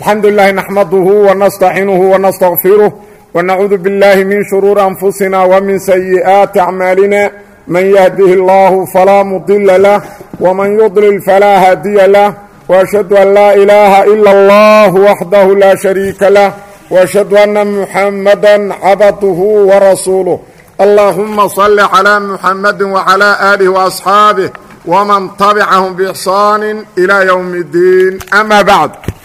alxamdu lilahi naxmaduhu wanastaciinuhu wanastaqfiruh wanacuudu biاllahi min shuruuri anfusina wmin sayi'aati acmaalina man yahdihi اllahu falaa mudila lah wman yudlil falaa haadiya lah. Washhadu an laa ilaaha ila اllah waxdahu laa shariika lah washhadu anna muxammadan cabduhu warasuuluh allaahuma salli calaa muxamadi wacalaa aalih waasxaabih wman tabicahum biixsaani ilaa ywm اddiin ama bacd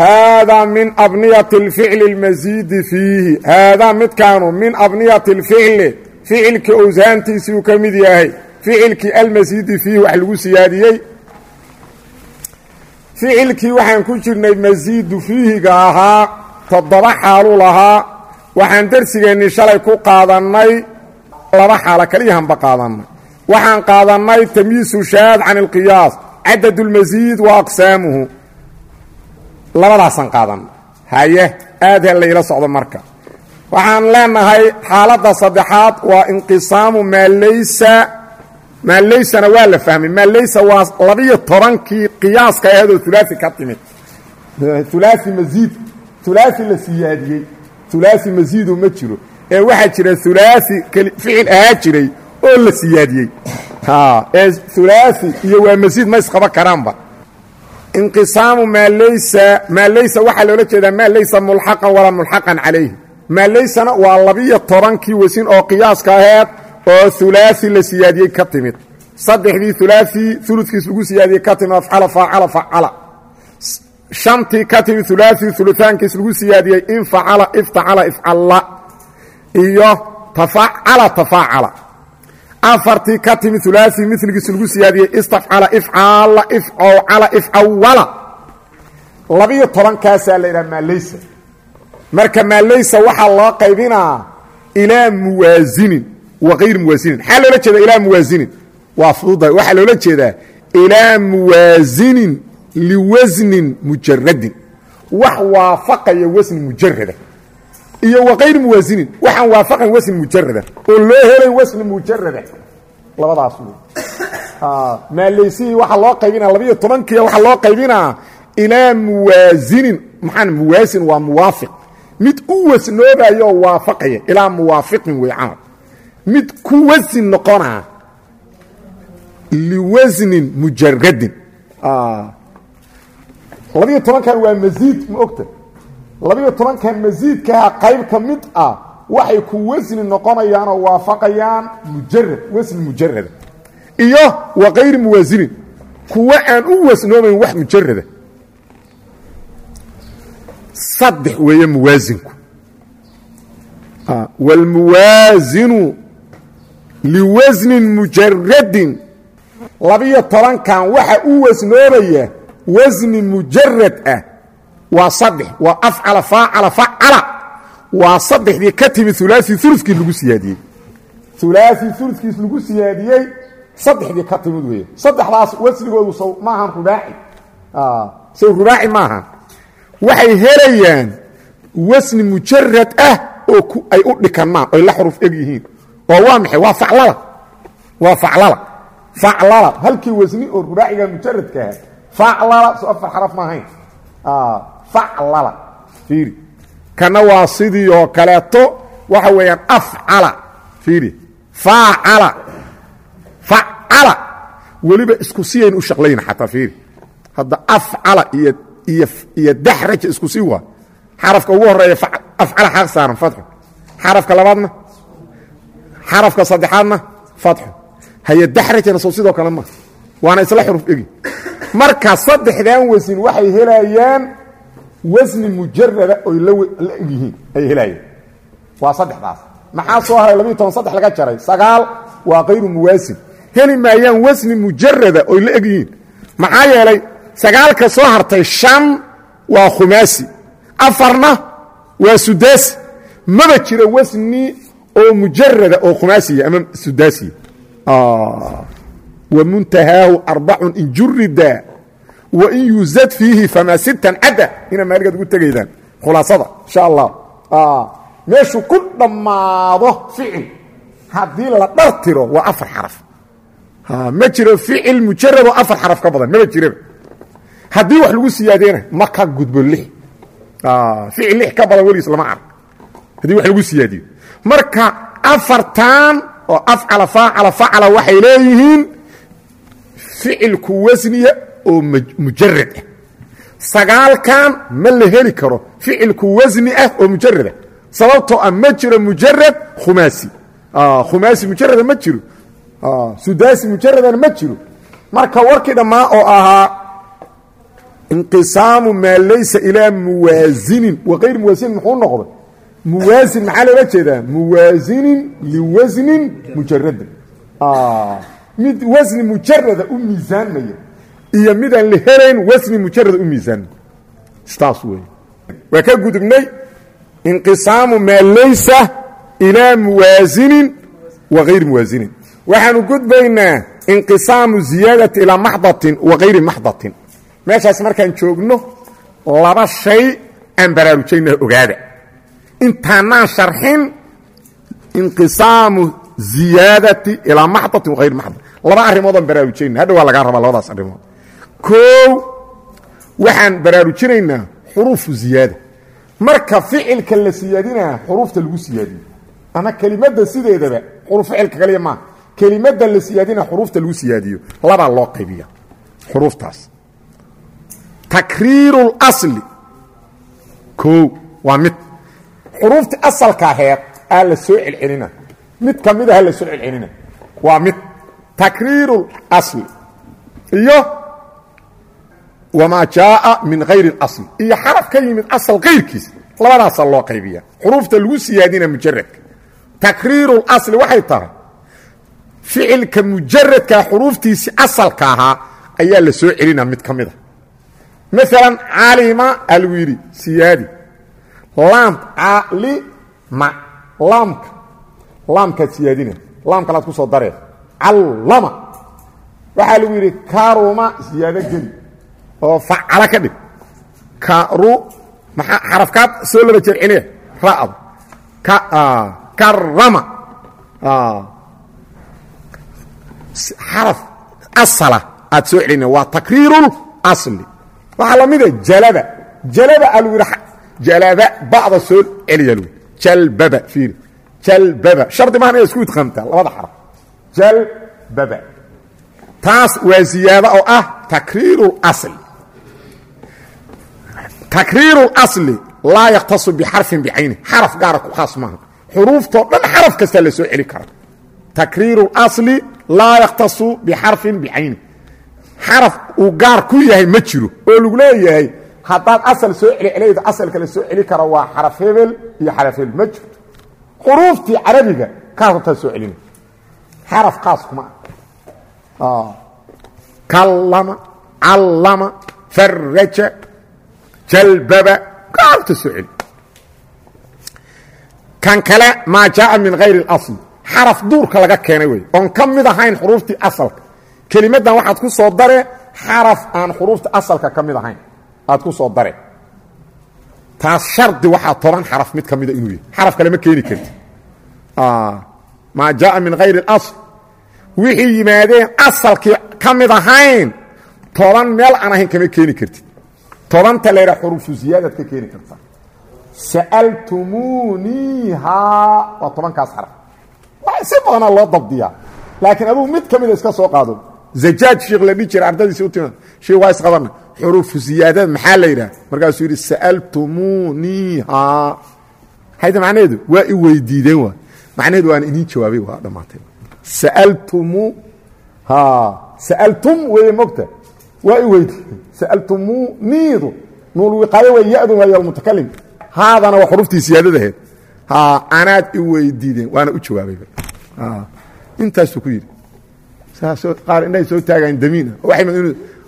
أما بعد هذا من أبنية الفعل المزيد فيه هذا مد كانوا من أبنية الفعل فعلك أوزانتي سيو كمد ياهي فعلك المزيد فيه وحلقو سياديي فعلك وحان كجرنا مزيد فيه قاها تضبع حالو لها waxaan darsigeennii shalay ku qaadannay laba xaalo keliyahan ba qaadannay waxaan qaadannay tamyiisu shaad can ilqiyaas cadad ulmasiid wa aqsaamuhu labadaasaan qaadannay haye aad ha layla socdo marka. Waxaan leenahay xaaladda saddexaad waa inqisaamu maa laysa maa laysana waa la fahmay maa laysa waa labiyo tobankii qiyaaska aheedoo ulaai ka timid. Ulaai masiid ulaai la siyaadiyey. Ulaai masiidu ma jiro. Ee waxaa jira ulaai ficil ahaa jiray oo la siyaadiyey. Ee ulaai iyo waa masiid ma isqaba karaanba inqisaamu maa laysa maa laysa waxaa loola jeedaa maa laysa mulxaqan walaa mulxaqan calayhi. Maa laysana waa labiyo tobankii wasin oo qiyaaska aheed oo ulaai la siyaadiyey ka timid. Saddexdii ulaai uludkiis lagu siyaadiyey ka timid afcala faacala facala shantii ka timid ulaai uluaankiis lagu siyaadiyey infacala iftacala ifcalla iyo tafacala tafaacala afartii ka timid ulaai miligiis lagu siyaadiyey istafcala ifcaala ifcowcala ifcawala labiyo tobankaasaa la yidhaha maalaysa marka maalaysa waxaa loo qaybinaa ilaa muwaasinin wa hayr muwaasinin maxaa loola jeeda ilaa muwaasinin waa fududahay waxaa loola jeedaa ilaa muwaasinin liwasnin mujaradin wax waafaqaya wasni mujarada iyo wakayr muwaasinin waxaan waafaqayn wasni mujarada oo loo helay wasni mujarada labadaas maalaysihii waxaa loo qaybinaa labiiyo tobankiia waxaa loo qaybinaa ilaa muwaasinin. Maxaa muwaasin waa muwaafiq. Mid u wasnoobayo oo waafaqaya ilaa muwaafiqin wey camal. Mid ku wasin noqonaa liwasnin mujaradin labiyo tobankan waa masiid ma ogta labiyo tobankan masiidkaha qayb ka mid ah waxay ku wasni noqonayaanoo waafaqayaan mujarad wasni mujarada iyo wa kayri muwaasinin kuwa aan u wasnoobayn wax mujarada saddex weeye muwaasinku wاlmuwaasinu liwasnin mujaradin labiyo tobankan waxa u wasnoobaya wasni mujarad ah waa saddex waa afcala faacala facala waa saddexdii ka timid ulaai ulukii lagu siyaadiyey. Ulaai ulkiis lagu siyaadiyey saddexdii ka timid weeye. Saddexdaas wasnigoodu sow maahan rubaaci sow rubaaci maaha waxay helayaan wasni mujarad ah oo ay u dhikanmaan oy la xuruf eg yihiin. Oo waa maxay? Waa aclala waa faclala. Faclala. Halkii wasni oo rubaaciga mujaradkaah faclala soo afar xaraf ma ahayn faclala fiiri. Kana waa sidii oo kaleeto waxa weeyaan afcala. Fiiri. Faacala. Facala weliba isku siyayn u shaqlayna xataa fiiri. Hadda afcala iyo iyo iyo daxraja isku sii waa. Xarafka ugu horreeya afcala xaq saaran fatxu. Xarafka labaadna? Xarafka saddexaadna? Fatxu. Haye daxrajana soo sidoo kale ma. Waana isla xuruf egi. Marka saddexdan wasin waxay helayaan wasni mujarada oy la egyihiin ay helayaan waa saddexdaas. Maxaa soo haray labiiy toban saddex laga jaray? Sagaal. Waa kayru muwaasin heli maayaan wasni mujarada oy la egyihiin. Maxaa yeelay sagaalka soo hartay shan waa khumaasi. Afarna waa sudaasi. Maba jira wasni oo mujarada oo khumaasiya ama sudaasiya wmuntahaahu arbacun in jurida wain yuzad fiihi famaa sittan cadda ina maaligaad ugu tegaydaan khulaasada insha allah meeshuu ku dhammaado ficil haddii la dhar tiro waa afar xaraf ma jiro ficil mujarad oo afar xaraf ka badan maba jiraba haddii wax lagu siyaadiyana ma ka gudbo lix ficil lix ka badan weligiis lama arag haddii wax lagu siyaadiyo marka afartan oo afcala faacala facala waxay leeyihiin ficilku wasniya oo mujarad ah sagaalkan ma la heli karo ficilku wasni ah oo mujarada sababtoo ah ma jiro mujarad khumaasi. Khumaasi mujarada ma jiro. Sudaasi mujaradana ma jiro. Marka warkii dhammaa oo ahaa inqisaamu maa laysa ilaa muwaasinin waqayr muwaasinin muxuu noqday? Muwaasin maxaa loola jeedaa? Muwaasinin liwasnin mujaradin mid wasni mujarada u miisaanmaya iyo midaan la helayn wasni mujarada u miisaanma staas wey waa ka gudubnay inqisaamu maa laysa ilaa muwaasinin wa hayri muwaasinin waxaanu gudbaynaa inqisaamu ziyaadati ilaa maxdatin wa hayri maxdatin. Meeshaas markaan joogno laba shay aan baraarujayna ogaada. Intaanaan sharxin inqisaamu ziyaadati ilaa maxdatin wa hayri maxdat laba arrimoodaan baraarujayna hadha waa lagaa rabaa labadaas arrimood koow waxaan baraarujinaynaa xuruufu ziyaada. Marka ficilka la siyaadinaa xuruufta lagu siyaadiyo ama kelimadda sideedaba xuruf ficilka kaliya maaha kelimadda la siyaadinaa xuruufta lagu siyaadiyo. Labaa loo qaybiya xuruuftaas. Takriiru اlasli koow waa mid. Xuruuftii asalka aheed aa la soo celcelina. Mid ka mid aha la soo celcelina. Waa mid. Takriiru اlasli iyo wamaa jaaa min hayri اlasl iyo xaraf ka yimid asal kayrkiis labadaasa loo qaybiya xuruufta lagu siyaadina mujaradka takriiru اlasli waxay tahay ficilka mujaradkaa xuruuftiisii asalka ahaa ayaa la soo celina mid ka mida maalan calima aa lagu yidhi siyaadi laam calima laamka laamkaad siyaadina laam kalaad ku soo daree callama waxaa lagu yidhi karuma siyaado geli oo facala ka dhig karu xarafkaad soo laba jeer celiya. Ra'da karama xaraf asala aad soo celina waa takriiru اlasli waxaa la mida jalaba. Jalaba aa lagu yidhi jalaba ba'da soo celiya lagu jalbaba fiiri. Jalbaba. Shardi maahan inay isku idqaamtaa labada xaraf. Jalbaba. Taas waa ziyaado oo ah takriiru اlasli takriiru اlasli laa yakhtasu bixarfin bicayni. Xaraf gaara ku khaas maaha. Xuruuftoo dhan xaraf kastaa la celi kara takriiru اlasli laa yakhtasu bixarfin bicayni. Xaraf uu gaar ku yahay ma jiro oo lagu leeyahay haddaad asal soo celcelaydo asalka la soo celi kara waa xaraf hebel iyo xaraf hebel ma jirto xuruuftii carabiga kaas hortaa soo celina xaraf kaas kuma ah kallama callama faraja jalbaba kaa horta soo celi kan kale maa jaaa min hayri اlasl xaraf duurka laga keenay wey. Oon ka mid ahayn xuruuftii asalka. Kelimaddan waxaad ku soo dare xaraf aan xuruufta asalka ka mid ahayn. Aad ku soo dare. Taas shardi waxaa toban xaraf mid ka mida inuu yahay. Xaraf kale ma keeni karti. Maa jaaa min hayri اlasl wixii yimaadeen asalkii ka mid ahayn toban meel aan ahayn kama keeni kartid tobanta la yidhaha xuruufu ziyaadaad ka keeni kartaa sa'altumuuniihaa waa tobankaas xaraf. Si badanaa loo dabdiyaa. Laakiin adugu mid ka mida iska soo qaado. Zajaaj sheikh la dhihi jira ardadiisi u timaad sheikh waa isqabana xuruufu ziyaadada maxaa la yidhaha markaasuu yidhi sa'altumuuniihaa hayda macnaheedu? Waa i weydiideen waa. Macnaheedu waan idiin jawaabay waa dhammaatay. Sa'altumu ha. Sa'altum weeye mogta waa i weydiideen sa'altumuuniidu nuul wiqaayo way ya-du waa yalmutakalim haadana waa xuruftii siyaadadaheed anaad i weydiideen waana u jawaabayba intaasuu ku yidhi. Saasoo qaar indhahay soo taagayn damiina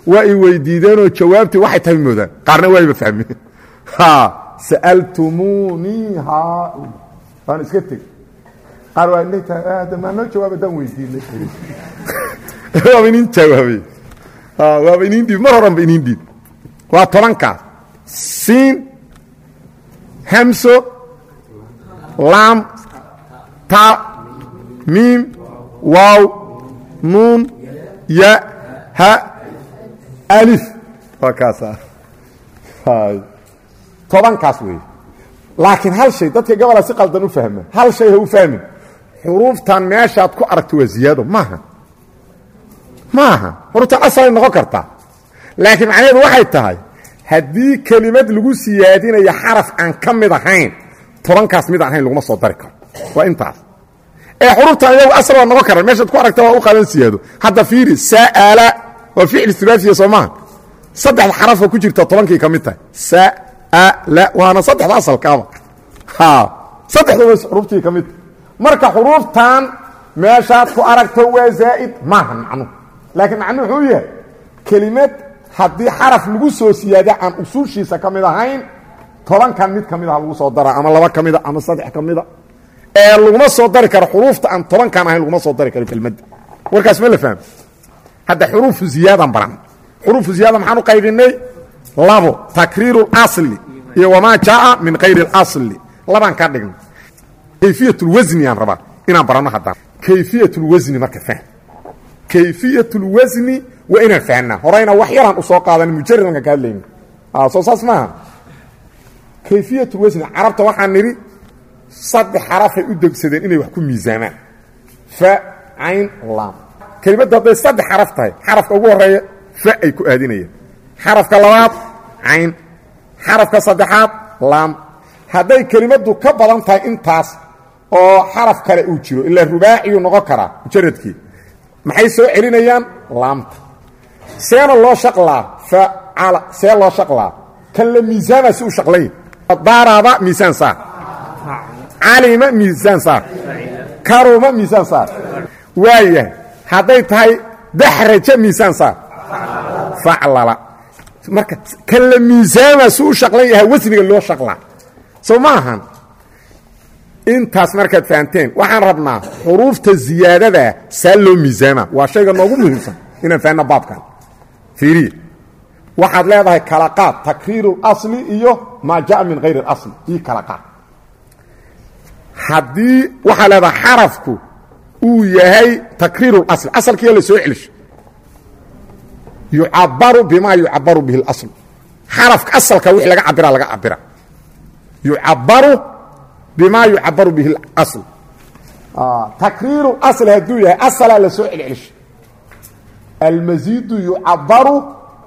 waa i weydiideenoo jawaabtii waxay tahay moodaan qaarna waayba fahmeen sa'altumuuniiha waan iska teg. Qaar waa indhahay tahay maa noo jawaab haddaan weydiinay waaba inin jawaabay waaba inin dhiib mar horanba inin dhiib waa tobankaas siin hamso laam ta miim waaw nuun ya ha alif. Waa kaasa tobankaas weeye laakiin hal shay dadka gabola si qaldan u fahma. Hal shay ha u fahmin. Xuruuftan meeshaad ku aragto waa ziyaado. Maaha maaha. Xuruuftan asalay noqon kartaa laakiin macnaheedu waxay tahay haddii kelimad lagu siyaadinayo xaraf aan ka mid ahayn tobankaas mid ahayn laguma soo dari karo. Waa intaas. Ee xuruuftan iyagu asal waa noqon karaan meeshaad ku aragta waa u qaadan siyaado. Hadda fiiri sa'ala waa ficil istibaasiya soo maaha saddexda xarafka ku jirta tobankii ka mid tahay. Sa'ala waana saddexda asalkaaba. Ha saddexdaba xuruuftii ka mid. Tahay marka xuruuftan meeshaad ku aragto waa zaa'id. Maaha macnuhu laakiin macnuhu wuxuu yahay kelimad haddii xaraf lagu soo siyaada aan usuushiisa ka mid ahayn tobankan mid ka mid ah lagu soo daraa ama laba ka mida ama saddex ka mida ee laguma soo dari karo xuruufta aan tobankan ahayn laguma soo dari karo kelmadda warkaas ma la fahmo hadda xuruufu ziyaadan baran xuruufu ziyaada maxaan u qaybinay labo takriiru اlasli iyo wamaa jaaa min kayri اlasli labaan ka dhignay kayfiyat اlwasni aan rabaa inaan baranno haddaan kayfiyat اlwasni marka fahm kayfiyat اlwasni waa inaan fahnaa horeyna wax yaraan u soo qaadan mujarad markaan ka hadlayna soo saas maaha. Kayfiyat اlwasni carabta waxaan nidhi saddex xarafay u degsadeen inay wax ku miisaamaan fa cayn laam. Kelimaddu hadday saddex xaraf tahay xarafka ugu horreeya fa ay ku aadinayaan xarafka labaad cayn. Xarafka saddexaad laam. Hadday kelimaddu ka badan tahay intaas oo xaraf kale uu jiro ilaa rubaaciyuu noqon karaa mujaradkii maxay soo celinayaan? Laamta. Seena loo shaqlaa? Facala see loo shaqlaa. Kan la miisaamaa si u shaqlay. Daaraaba miisaan saar. Calima miisaan saar. Karuma miisaan saar. Waayahay hadday tahay daxraja miisaan saar. Faclala marka kan la miisaamaa si u shaqlan yahay wasniga loo shaqlaa. Soo ma ahan intaas markaad fahamteen waxaan rabnaa xuruufta ziyaadadaa saa loo miisaamaa waa shayga noogu muhiimsan inaan fahanno baabkan fiiriya waxaad leedahay kala qaad takriiru اlasli iyo maa jaءa min hayr اlasli io kala qaad haddii waxaa leedahay xarafku uu yahay takriiru اlasl asalkiiya la soo celisho yucabaru bimaa yucabaru bihi اlasl xarafka asalka wixii laga cabira laga cabira yucabaru bimaa yucabaru bihi اlasl takriiru اlasl hadduu yahay asalaa la soo celcelisho almasiidu yucabaru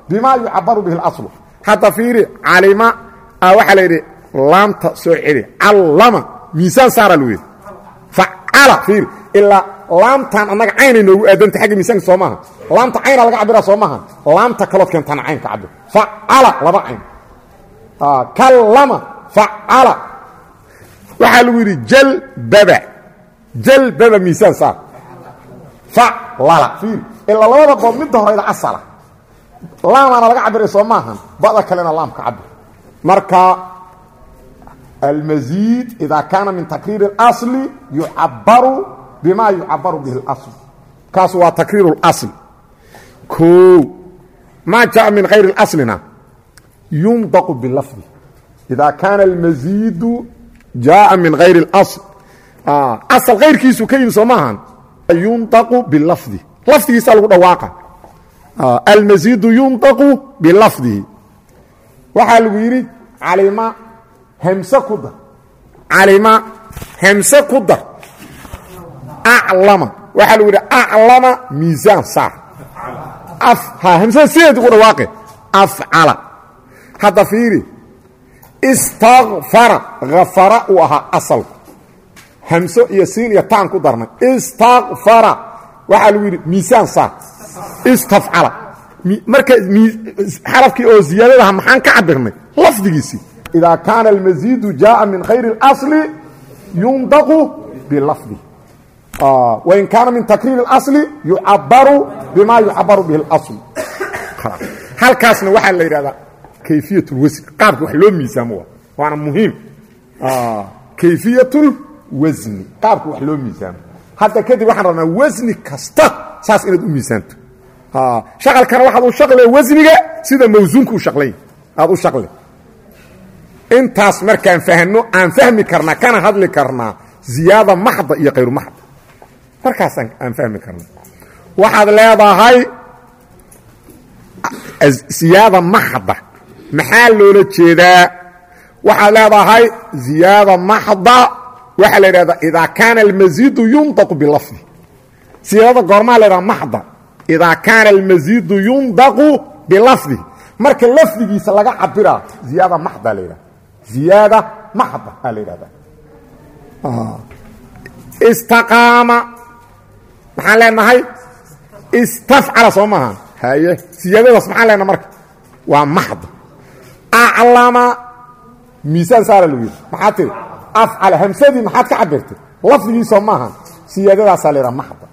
bima yucabaru bihi اlaslu hadda fiiri calima waxaa la yidhi laamta soo celi callama miisaan saara lagu yidhi facala fiiri ilaa laamtan annaga caynay noogu aadanta xagga miisaanka soo maaha laamta cayna laga cabira soo maaha laamta kalood keentana cayn ka cabir facala laba cayn kallama facala waxaa lagu yidhi jalbaba jalbaba miisaan saar faclala fiiri ilaa labada qood midda horeyda asala laamaana laga cabiray soo maahan bada kalena laam ka cabir marka almasiid ida kaana min takriir اlasli yucabaru bima yucabaru bihi اlasl kaas waa takriir اlasl o maa jaءa min hayri اlaslina yundaqu bilafdi ida kaana almasiidu jaءa min hayri اlasl asal kayrkiisu ka yimi soo maahan yundaqu bilafdi. Lafdigiisa lagu dhawaaqa. Almasiidu yundaqu bilafdihi waxaa lagu yidhi calima hemse ku dar. Calima hemse ku dar. Aclama. Waxaa lagu yidhi aclama miisaan saar. Hemsada sideed ugu dhawaaqe. Afcala. Hadda fiiri istakfara khafara uu ahaa asalku hamso iyo siin iyo taan ku darnay istakfara waxaa lagu yidhi miisaan saar istafcala marka xarafkii oo ziyaadadaha maxaan ka cabirnay lafdigiisii idaa kaana almasiidu jaءa min khayri اlasli yundaqu bilafdihi wain kaana min takriir اlasli yucabaru bima yucabaru bihi اlasl halkaasna waxaa la yidhahdaa kayfiyat اlwasn qaabka wax loo miisaamo waana muhiim kayfiyat اlwasni qaabka wax loo miisaamo hadda kadib waxaan rabnaa wasni kasta saas inaad u miisaanto shaqalkana waxaad u shaqle wasniga sida mawsuunka u shaqlay aad u shaqle intaas markaan fahno aan fahmi karnaa kana hadli karnaa ziyaada maxda iyo kayru maxda markaas aan fahmi karna waxaad leedahay ziyaada maxda maxaa loola jeedaa? Waxaad leedahay ziyaada maxda waxaa la yidhahdaa idaa kaana almasiidu yundaqu bilafdi. Siyaadada goormaa la ydhaha maxda idaa kaana almasiidu yundaqu bilafdi. Marka lafdigiisa laga cabiraa ziyaada maxda la yidhahda ziyaada maxda aa la yidhahdaa. Istaqaama. Maxaan leenahay? Istafcala soo maaha. Haye siyaadadaas maxaan leenaha marka? Waa maxda aclama miisaan saara lagu yidhi maxaa tiri afcala hamsadii maxaad ka cabirtay lafdigiisoo maaha siyaadadaasaa la yidhaha maxda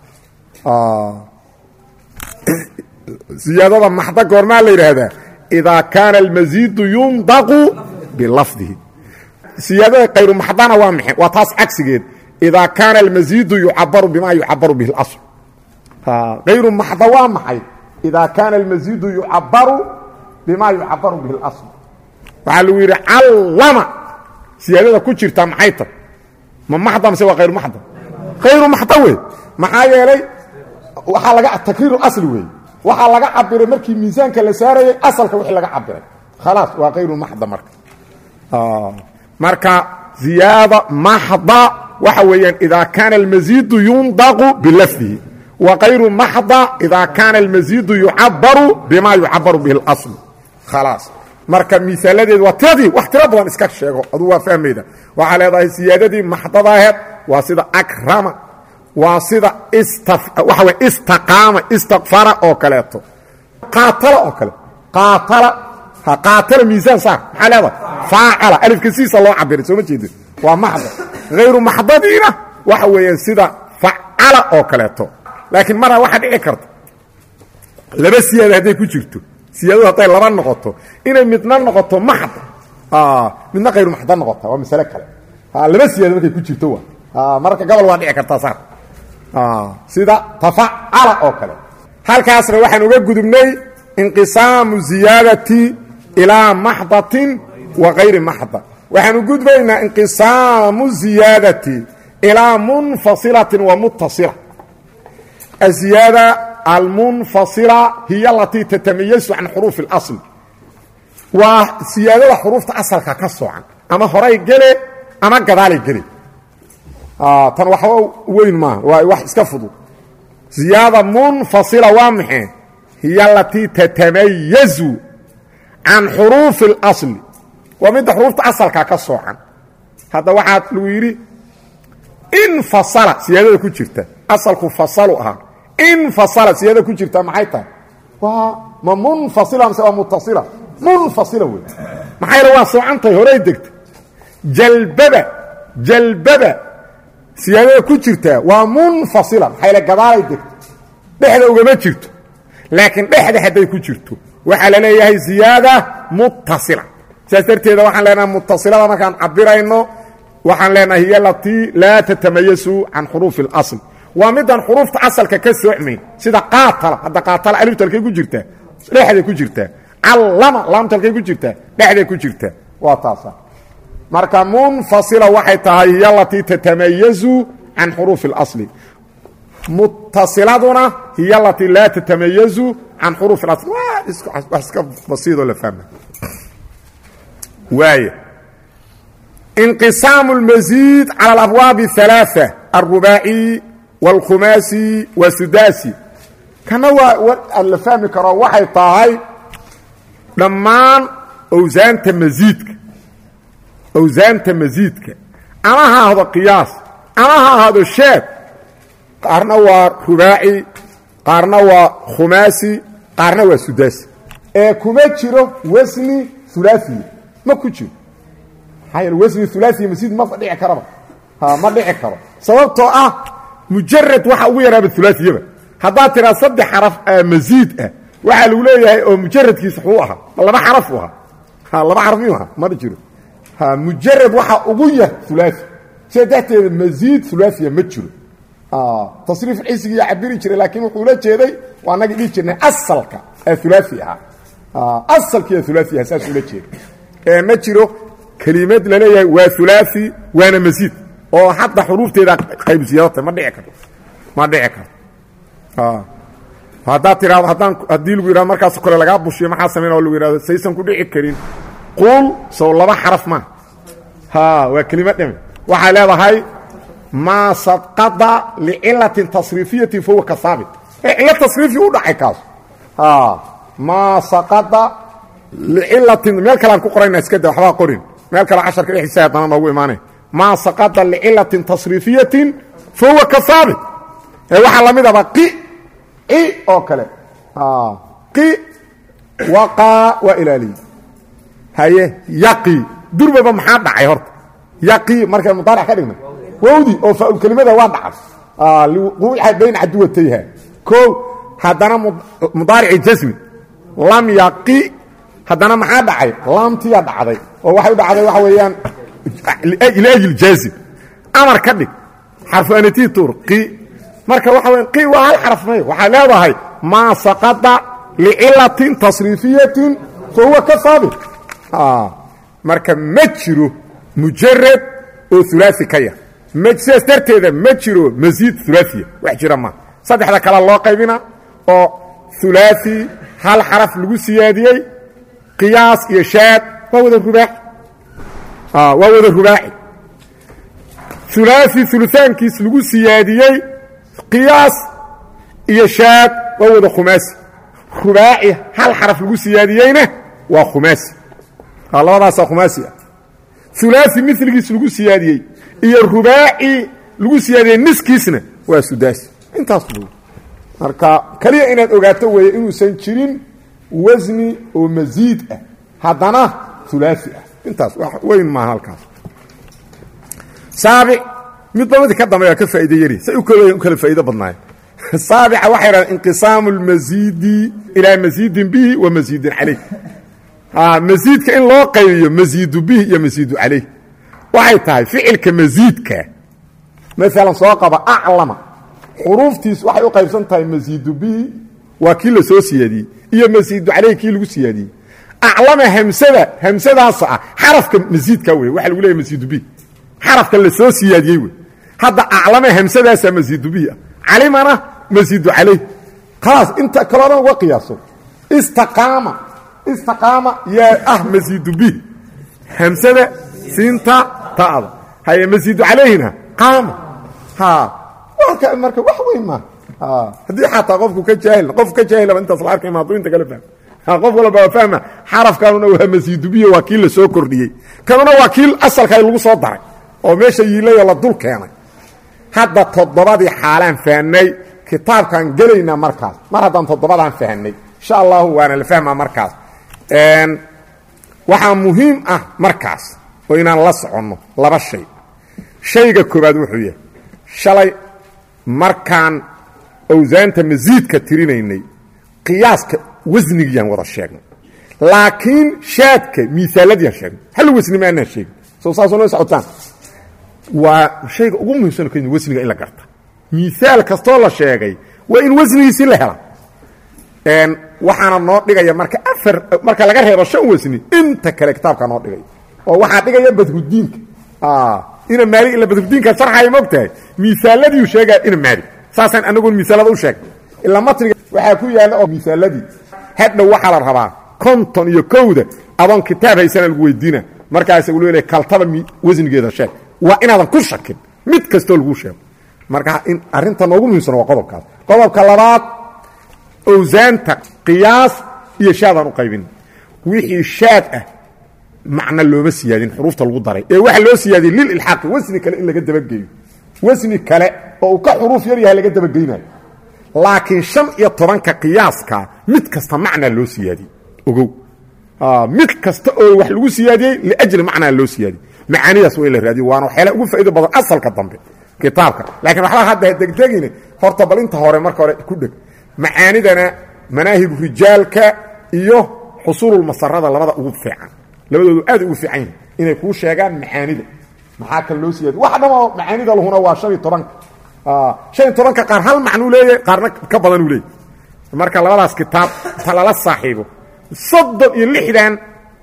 siyaadada maxda goormaa la yidhaahdaa idaa kaana almasiidu yundaqu bilafdihi siyaadada kayru maxdana waa maxay waa taas cagsigeed idaa kaana almasiidu yucabaru bima yucabaru bihi اlasl kayru maxda waa maxay idaa kaana almasiidu yucabaru bima yucabaru bihi اlasl waxaa lagu yidhi callama siyaadada ku jirtaa maxay ta ma maxda mise waa kayru maxda kayru maxda wey. Maxaa yeelay waxaa laga takriiru asli wey. Waxaa laga cabiray markii miisaanka la saarayay asalka wixii laga cabiray khalaas waa kayru maxda marka. Marka ziyaada maxda waxa weeyaan idaa kaana almasiidu yundaqu bilafdihi wa maxda idaa kaana almasiidu yucabaru bima yucabaru bihi اlasl khalaas marka miaaladeed waa tiradii wax tiro badan iska sheego. Aduu waa fahmayda waxaa leedahay siyaadadii maxdadaheed waa sida akrama waa sida waxa w istaqaama istakfara oo kaleeto. Qaatala oo kale. Qaatala qaatala miisaan saar. Maxaa leedahay? Faacala. Alifka siisa loo cabiray soo ma jeedin. Waa maxda. Hayru maxdadiina waxa weeyaan sida facala oo kaleeto. Laakiin marna waxaa dhici karta. Laba siyaada hadday ku jirto siyaadadu hadday laba noqoto inay midna noqoto maxd. Midna hayru maxda noqota waa masale kale. Laba siyaada markay ku jirto waa. Marka gobol waa dhici kartaa saar. Sida tafacala oo kale. Halkaasna waxaan uga gudubnay inqisaamu ziyaadati ilaa maxdatin wa kayri maxda. Waxaan u gudbaynaa inqisaamu ziyaadati ilaa munfasilatin wa mutasila aziyaada almunfasila hiy alatii tatamayasu can xuruufi اlasl waa siyaadada xuruufta asalka ka soocan ama horay gele ama gadaalay gele. Tan waxba weyn maaha waa wax iska fudud. Ziyaada munfasila waa maxay? Hiy alatii tatamayazu can xuruufi اlasli waa midda xuruufta asalka ka soocan hadda waxaa lagu yidhi infasala siyaadada ku jirta asalku fasalu ahaa infasala siyaadada ku jirta maxay tahay? Waa ma munfasila mise waa mutasila munfasila wey maxaa yale waa soocantahay horay degta jalbaba jalbaba siyaadada ku jirtaa waa munfasila. Maxaa yale gadaalay degta dhexda ugama jirto. Laakiin dhexda hadday ku jirto waxaa la leeyahay ziyaada mutasila saas darteeda waxaan leenahay mutasilada markaan cabirayno waxaan leenahay hiy alatii laa tatamayasu can xuruufi اlasl waa midaan xuruufta asalka ka soocmayn sida qaatala hadda qaatala aliftalkay ku jirtaa dhexday ku jirtaa callama laamtalkay ku jirtaa dhexday ku jirtaa waa taasa marka munfasila waxay tahay hiy alatii tatamayazu can xuruufi اlasli mutasiladuna hiy alatii laa tatamayazu can xuruufi اlasl wax iska basiidoo la fahma waay انقسام المزيد على الأبواب الثلاثة الرباعي wاlkhumaasi wasudaasi kana aad la fahmi karo waxay tahay dhammaan awsaanta maiidka awsaanta masiidka ama ha ahdo qiyaas ama ha ahdo sheed qaarna waa rubaaci qaarna waa khumaasi qaarna waa sudaasi ee kuma jiro wasni ulaaiya ma ku jiro maxaa wasni ulaaiya masiid ma dhici karaba ma dhici karo sababtoo ah mujarad waxa ugu yaraaba ulaaiyaba haddaad tiraa saddex xaraf masiid ah waxaa lagu leeyahay oo mujaradkiisa xuu ahaa laba xaraf u ahaa. Laba xaraf miyu aha ma jiro. Mujarad waxa ugu yar ulaai sida darteeda masiid ulaaiya ma jiro. Tasriif ciisigiiya cabiri jiray laakiin wuxuu la jeeday waa anagii dhihi jirnay asalka ee ulaai ahaa. Asalkiiya ulaai aha saasuu la jeeda ee ma jiro kelimad la leeyahay waa ulaai waana masiid oo hadda xuruufteeda qaybsiyadata ma dhici karto. Ma dhici karto. Haddaad tidhahdo haddaan haddii lagu yidhahdo markaas kole lagaa bushiyo maxaa samaynaa lagu yidhahdo saysan ku dhici karin. Quul sow laba xaraf maa ha waa kelima dhimi waxay leedahay maa sadqada licilatin tasriifiyatin fahuwa ka haabit ee cilo tasriifi u dhacay kaas. Maa saqada licilatin meel kaleaan ku qorayna iska da waxbaa qorin. Meel kale casharka dhexdiisa haddana noogu imaanay maa saqada licilatin tasriifiyatin fahuwa ka haabit waxaa la mid aba qi i oo kale. Qi waqaa waa ilaaliye haye yaqi. Durbaba maxaa dhacay horta? Yaqi markay mudaaric ka dhigna. Wowdi oo faaul kelimada waa dhacay. Liwuquuca bayn caduwatayha o haddana mudaarici jasmi. Lam yaqi haddana maxaa dhacay? Laamtiyaa dhacday. Oo waxay u dhacday waxa weeyaan liajli jaazim amar ka dhig. Xarfu anatii tuur qi. Marka waxa weya qi waa hal xaraf may. Waxaa leedahay maa saqada licilatin tasriifiyatin fa huwa ka haabit marka ma jiro mujarad oo ulaai ka yar. Sidaas darteeda ma jiro masiid ulaaiya wax jira ma. Saddexda kale loo qaybina oo ulaai hal xaraf lagu siyaadiyey qiyaas iyo shaad waa wada rubaaci waa wada rubaaci ulaai uluaankiis lagu siyaadiyey qiyaas iyo shaad waa wada khumaasi rubaaci hal xaraf lagu siyaadiyeyna waa khumaasi labadaasaa khumaasi ah ulaai miligiis lagu siyaadiyey iyo rubaaci lagu siyaadiyey niskiisna waa sudaasi intaas marka keliya inaad ogaato weeye inuusan jirin wasni oo masiid ah. Haddana ulaai ah intaas wax weyn maaha halkaas. Saabic midba midka ka dambeeya ka faa'iide yari say u kala u kala faa'iido badnaayen saabica waxay dhahdeen inqisaamu lmasiidi ilaa masiidin bihi wa masiidin calayh. Masiidka in loo qaybiyo masiidu bihi iyo masiidu calayh. Waxay tahay ficilka masiidka maalan soo qaba aclama. Xuruuftiis waxay u qaybsan tahay masiidu bihi waa kii la soo siyaadiyey iyo masiidu calayh kii lagu siyaadiyey aclama hamsada hamsadaasa ah xarafka masiidka wey waxa lagu leeyahy masiidu bihi xarafka la soo siyaadiyey wey hadda aclama hamsadaasaa masiidu bihi ah. Calimana masiidu calayh khalaas inta kaloo dhan uga qiyaaso. Istaqaama istaqaama yaa ah masiidu bihi hamsada siinta ta'da. Haye masiidu calayhina qaama. Ha marka wax weyn ma. Haddii xataa qofku ka jaahil qof ka jaahilaba intaas la arkay maadu inta kale fahma qof walba waa fahma xarafkanuna waa masiidu bihi waa kii la soo kordhiyey. Kanuna waa kii asalka lagu soo daray oo meesha yiilayoo la dul keenay. Hadda toddobadii xaalaan fahnay kitaabkaan gelaynaa markaas. Mar haddaan toddobadaan fahnay insha allahu waana la fahmaa markaas. Waxaa muhiim ah markaas oo inaan la soconno laba shay. Shayga koobaad wuxuu yahay shalay markaan awsaanta masiidka tirinaynay qiyaaska wasnigiyaan wada sheegnay laakiin shaadka miisaaladiiaan sheegnay hal wasni maanaan sheegin soo saasoo noo socotaan waa shayga ugu muhiimsan ka wasniga in la garta miisaal kastoo la sheegay waa in wasnigiisii la hela waxaana noo dhigaya marka afar marka laga reebo shan wasni inta kale kitaabka noo dhigaya oo waxaa dhigaya badhudiinka ina maali ila badhudiinka sharxaya mogtahay miisaaladiiu sheegaa ina maali saasaan anagoon miisaalada u sheegay ilaa matriga waxaa ku yaalla oo miisaaladii hadhow waxaa la rabaa konton iyo kowda adoon kitaab haysana lagu weydiina. Markaasa uu leeyahay kaltaba wasnigeeda sheeg waa inaadan ku shakin. Mid kastoo laguu sheego. Marka in arrinta noogu muhiimsan waa qodobkaas. Qodobka labaad owsaanta qiyaas iyo shaadaan u qaybin. Wixii shaad ah macno looma siyaadin xuruufta lagu daray. Ee waxa loo siyaadiyey lililxaaqi wasni kale in laga dabageeyo wasni kale oo uu ka xuruuf yar yahay laga dabageynayo laakiin shan iyo tobanka qiyaaska mid kasta macnaa loo siyaadiyey. Ogow. Mid kasta oo wax lagu siyaadiyey liajli macnaa loo siyaadiyey. Macaanidaas waa in la raadiyo waana waxyaala ugu faa'ido badan asalka dambe kitaabka. Laakiin waxbaa hadda degdegine horta bal inta hore marka hore ku dheg. Macaanidana manaahibu rijaalka iyo xusuululmasarada labada ugu fiican. Labadoodu aad ugu fiican yihiin inay kuu sheegaan macaanida. Maxaa kale loo siyaadiy wax dhamoo macaanida lahuna waa shan iyo tobanka shan iyo tobanka qaar hal macnuu leeyahay qaarna ka badanuu leeyahy marka labadaas kitaab ta lala saaxiibo. Soddon iyo lixdan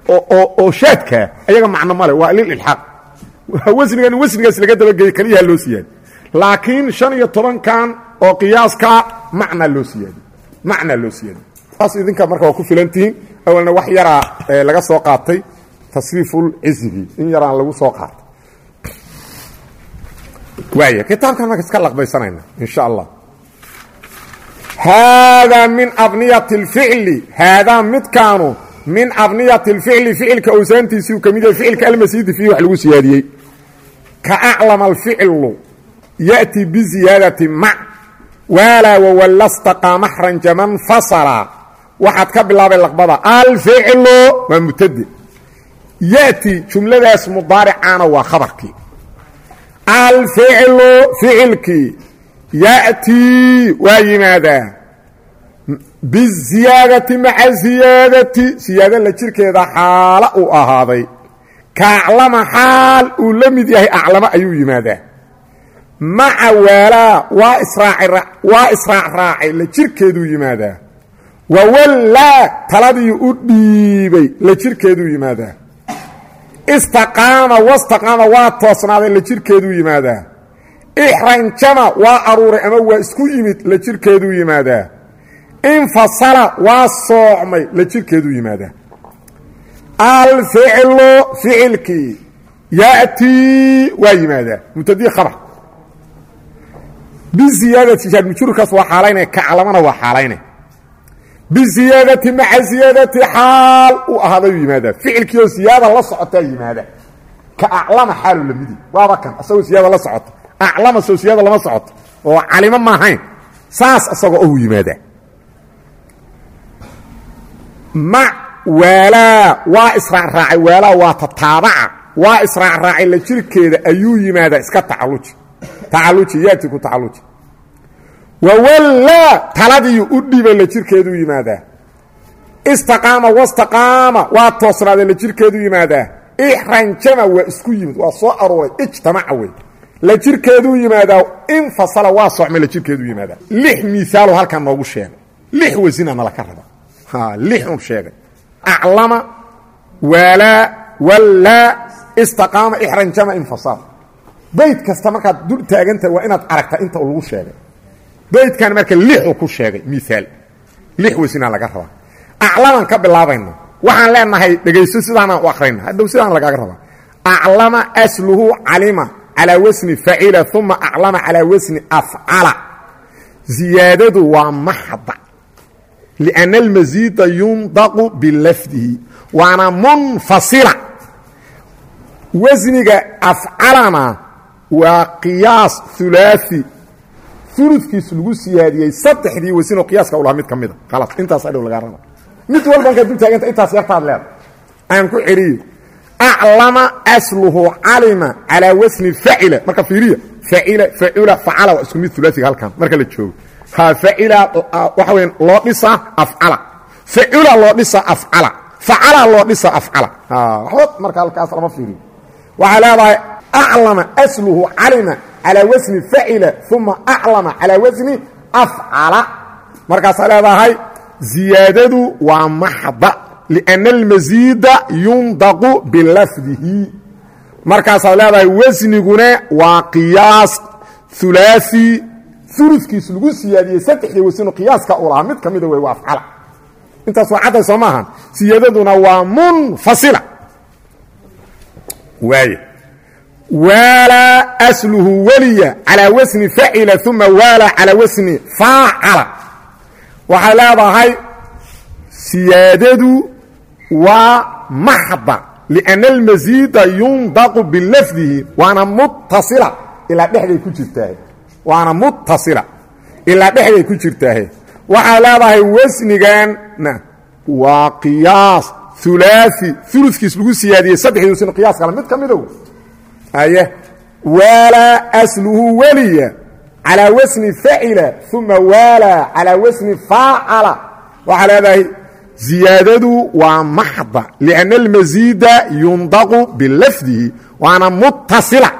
oo shaadkaa ayaga macno male waa lililxaaq wasnigan wasnigaas laga dabageeyey keliyaha loo siyaadi. Laakiin shan iyo tobankan oo qiyaaskaa macnaa loo siyaadi. Macnaa loo siyaadiye taas idinka marka waa ku filantihiin. Awalna wax yaraa laga soo qaatay tasriiful cizigii in yaraan lagu soo qaatay waay kitaabkan marka iska laqbaysanayna insha allah haadaa min abniyati اlficli haadaa midkaanu min abniyati اlficli ficilka awsaantiisuu ka mid ficilka almasiidi fiihi wax lagu siyaadiyey. Ka aclama alficlu ya'ti biziyaadati mac waalaa wawallastaqaa maxranjaman fasala. Waxaad ka bilaabay laqbada alficlu waa mutade ya'ti jumladaas mudaaricaana waa khabarkii alficlu ficilkii yأtii waa yimaadaa biziyaadati maca ziyaadati siyaada la jirkeeda xaalo uu ahaaday. Ka aclama xaal uu la mid yahay aclamo ayuu yimaadaa. Maca waalaa waa waa israacraacay la jirkeeduu yimaadaa. Wawallaa taladii u dhiibay la jirkeeduu yimaadaa istaqaama wastaqaama waa toosnaaday la jirkeeduu yimaadaa. Ixranjama waa aruuray ama waa isku yimid la jirkeeduu yimaadaa. Infasala waa soocmay la jirkeeduu yimaadaa. Alficlu ficilkii ya'tii waa yimaadaa. Mubtadii khabar. Biziyaadati jaarmujururkaas waa xaalaynaya kaclamana waa xaalaynaya biziyaadati maca ziyaadati xaal uu ahaadayuu yimaadaa ficilkii oo siyaada la socotaa yimaada ka aclama xaalu lamidi waaba kan asagoo siyaada la socota aclama soo siyaada lama socoto oo calimo maahayn saas asagoo ohu yimaadaa mac waalaa waa israacraacay waalaa waa tataabaca waa israacraacay la jirkeeda ayuu yimaadaa iska tacaluji tacaluji yaati ku tacaluji wawallaa taladiiu u dhiba la jirkeeduu yimaadaa. Istaqaama wastaqaama waa toosnaadee la jirkeeduu yimaadaa. Ixranjama waa isku yimid waa soo aruuray ijtamaca wey. La jirkeeduu yimaadaa infasala waa socmay la jirkeeduu yimaadaa. Lix miaalo halkan noogu sheegay. Lix wasina nala ka raba. Lix un sheegay. Aclama waalaa wallaa istaqaama ixranjama infasal bayd kasta markaad dul sheegay baydkan marka lixu ku sheegay miaal lix wasinaa laga rabaa. Aclaman ka bilaabayna waxaan leenahay dhegayso sidaanaan u akrayna hadhow sidaan lagaaga rabaa. Aclama asluhu calima calaa wasni facila uma aclama calaa wasni afcala. Ziyaadadu waa maxda lianna almasiida yundaqu bilafdihi. Waana munfasila. Wasniga afcalana waa qiyaas uludkiis lagu siyaadiyey saddexdii wasinoo qiyaaska u lahaa mid ka mida khalaas intaas adhow lagaa raba. Mid walba markaad dul taaganta intaas yartaad leeda aan ku celiye aclama asluhu calima calaa wasni facila marka fiiriya facila facula facala waa isku mid ulaaiga halkan. Marka la joogo. Ha facila waxa weya loo dhisaa afcala. Facula loo dhisaa afcala. Facala loo dhisaa afcala. Waxba marka halkaas lama fiiriyo. Waxaa leedahay aclama asluhu calima calى wasni facila uma aclama calى wasni afcala markaasaa leedahay ziyaadadu waa maxda liأnna اlmasiida yundaqu bilafdihi markaasaad leedahay wasniguna waa qiyaas ulaai uludkiis lagu siyaadiyey saddexdii wasino qiyaaska u lahaa mid ka mida wey waa afcala intaas waa cadday soo maahan siyaadaduna waa munfasila waay waalaa asluhu weliya calaa wasni facila uma waalaa calaa wasni faacala. Waxay leedahay siyaadadu waa maxda lianna almasiida yundaqu bilafdihi waana mutasila ilaa dhexday ku jirtaahe. Waana mutasila ilaa dhexday ku jirtaahe. Waxay leedahay wasniganna waa qiyaas ulaai uludkiis lagu siyaadiyey saddexdii wasno qiyaas kale. Mid ka midow waalaa asluhu weliya calaa wasni facila uma waalaa calaa wasni faacala waxaa leedahay ziyaadadu waa maxda lianna almasiida yundaqu bilafdihi waana mutasila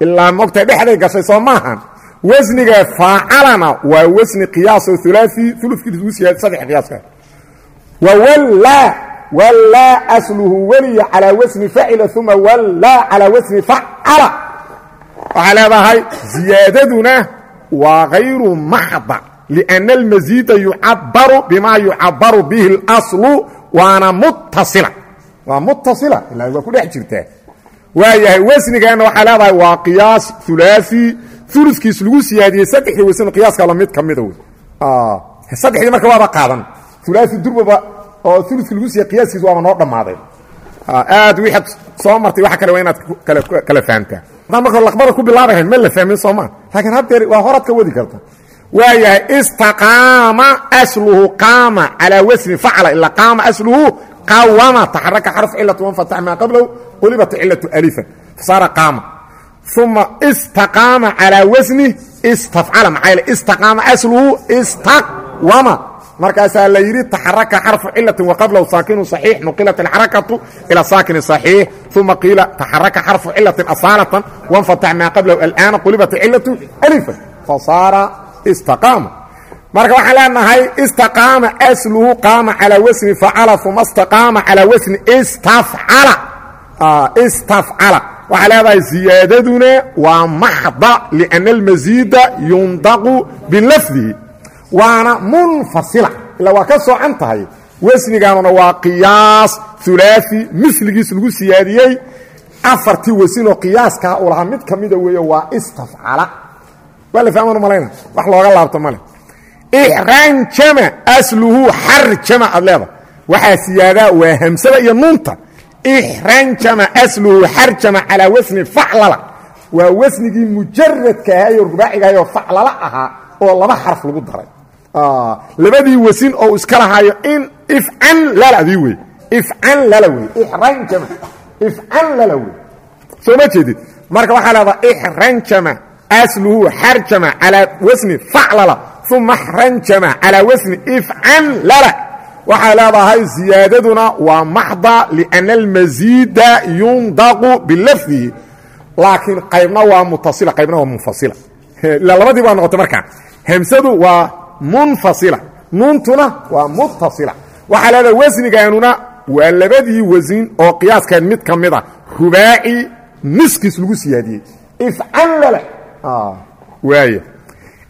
ilaa mogta dhexday gashay soo maahan. Wasniga faacalana waa wasni qiyaasoo lagu siyaadiy saddex qiyaaska. Wawallaa wallaa asluhu weliya calaa wasni facila uma wallaa calaa wasni facala. Waxaa leedahay ziyaadaduna waa hayru maxda lianna almasiida yucabaru bima yucabaru bihi اlaslu waana mutasila waa mutasila ilaa waa ku dhex jirtaa waayahay wasnigaana waxaa leedahay waa qiyaas ulaai ulukiis lagu siyaadiyey saddexdii wasn qiyaaska la mid ka mida wey saddexdii marka waaba qaadan. Ulaai durbaba oo ulukii lagu siiyey qiyaaskiis waaba noo dhammaaday. Aad wixaad soo martay waxa kale waa inaad kala fahamtaa. Haddaan marka laqbada ku bilaabahayn ma la fahmin soomaa laakiin haddeer waa horaad ka wadi karta. Waayahay istaqaama asluhu qaama calaa wasni facla ilaa qaama asluhu qawama taxaraka xarf cilatu wanfatax maa qablahu qulibat cilatu alifan. Fasaara qaama. Uma istaqaama calaa wasni istafcala. Maxaa yeele istaqaama asluhu istaqwama markaasaa la yidhi taxaraka xarfu cilatin waqablahu saakinu صaxiix nuqilat alxarakatu ila saakini صaxiix uma qiila taxaraka xarfu cilatin asaalatan wanfatax maa qablahu alana qulibat cilatu alifan. Fasaara istaqaama. Marka waxaan leenahay istaqaama asluhu qaama calaa wasni facala uma istaqaama calaa wasni istafcala. Istafcala. Waxaa leedahay ziyaadaduna waa maxda liana almasiida yundaqu bilafdihi waana munfasila. Ilaa waa ka soocan tahay. Wasnigaanuna waa qiyaas. Ulaai misligiis lagu siyaadiyey. Afartii wasinoo qiyaaskaa u lahaa mid ka mida weeye waa istafcala. Waa la fahman malayna wax looga laabto male ixranjama asluhu xarjama aad leeda waxaa siyaadaa waa hamsada iyo nuunta. Ixranjama asluhu xarjama calaa wasni faclala. Waa wasnigii mujaradka ahaayoo rubaacigahayo faclala ahaa oo laba xaraf lagu daray labadii wasin oo iska lahaayo in ifcan laladii wey. Ifcan lala wey. Ifcan lala soo ma jeedid? Marka waxaa leedaa ixranjama asluhu xarjama calaa wasni faclala. Uma xranjama calaa wasni ifcan lala waxay leedahay ziyaadaduna waa maxda liana almasiida yundaqu bilafdihi laakiin qaybna waa mutasila qaybna waa munfasila. Ila labadii baa noqotay markaa hamsadu waa munfasila. Nuuntuna waa mutasila waxaa leedahay wasnigaanuna waa labadii wasin oo qiyaaskeed mid ka mid a rubaaci niskiis lagu siyaadiyey. Ifcan lala waay